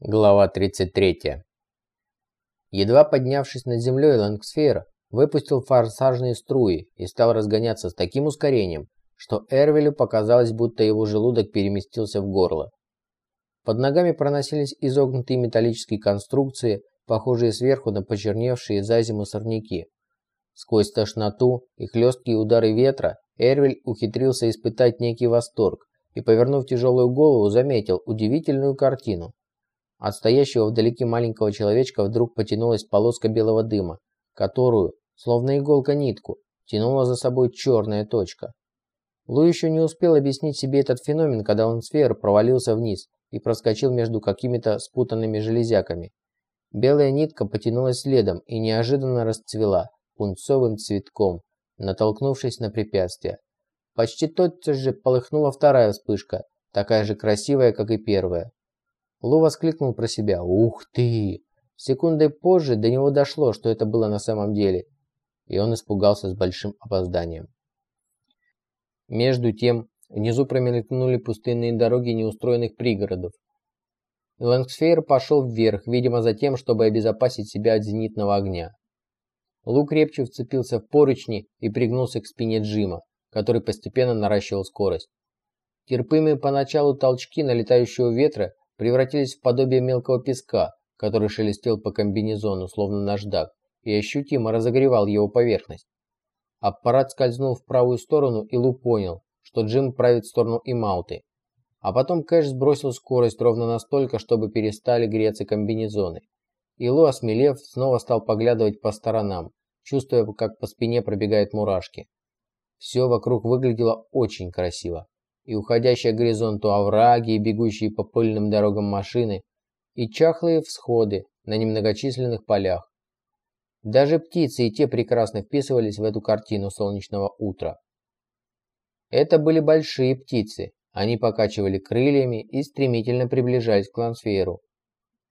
Глава 33. Едва поднявшись над землей, Лангсфер выпустил форсажные струи и стал разгоняться с таким ускорением, что Эрвелю показалось, будто его желудок переместился в горло. Под ногами проносились изогнутые металлические конструкции, похожие сверху на почерневшие за зиму сорняки. Сквозь тошноту и хлесткие удары ветра Эрвель ухитрился испытать некий восторг и, повернув тяжелую голову, заметил удивительную картину. От стоящего вдалеке маленького человечка вдруг потянулась полоска белого дыма, которую, словно иголка-нитку, тянула за собой черная точка. Лу еще не успел объяснить себе этот феномен, когда он сфер провалился вниз и проскочил между какими-то спутанными железяками. Белая нитка потянулась следом и неожиданно расцвела пунцовым цветком, натолкнувшись на препятствие. Почти тотчас же полыхнула вторая вспышка, такая же красивая, как и первая. Лу воскликнул про себя «Ух ты!». Секундой позже до него дошло, что это было на самом деле, и он испугался с большим опозданием. Между тем, внизу промелькнули пустынные дороги неустроенных пригородов. Лэнгсфейр пошел вверх, видимо за тем, чтобы обезопасить себя от зенитного огня. Лу крепче вцепился в поручни и пригнулся к спине Джима, который постепенно наращивал скорость. Терпимые поначалу толчки налетающего ветра превратились в подобие мелкого песка, который шелестел по комбинезону, словно наждак, и ощутимо разогревал его поверхность. Аппарат скользнул в правую сторону, и Лу понял, что Джим правит в сторону Имауты. А потом Кэш сбросил скорость ровно настолько, чтобы перестали греться комбинезоны. И Лу, осмелев, снова стал поглядывать по сторонам, чувствуя, как по спине пробегают мурашки. Все вокруг выглядело очень красиво и уходящие к горизонту овраги, и бегущие по пыльным дорогам машины, и чахлые всходы на немногочисленных полях. Даже птицы и те прекрасно вписывались в эту картину солнечного утра. Это были большие птицы, они покачивали крыльями и стремительно приближались к лансферу.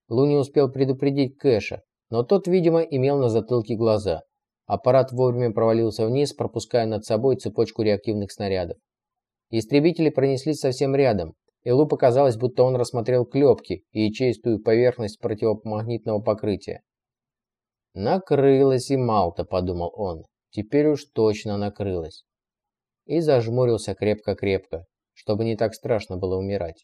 Лу не успел предупредить Кэша, но тот, видимо, имел на затылке глаза. Аппарат вовремя провалился вниз, пропуская над собой цепочку реактивных снарядов. Истребители пронеслись совсем рядом. Элу показалось, будто он рассмотрел клепки и ячеистую поверхность противомагнитного покрытия. «Накрылась и Малта», — подумал он. «Теперь уж точно накрылась». И зажмурился крепко-крепко, чтобы не так страшно было умирать.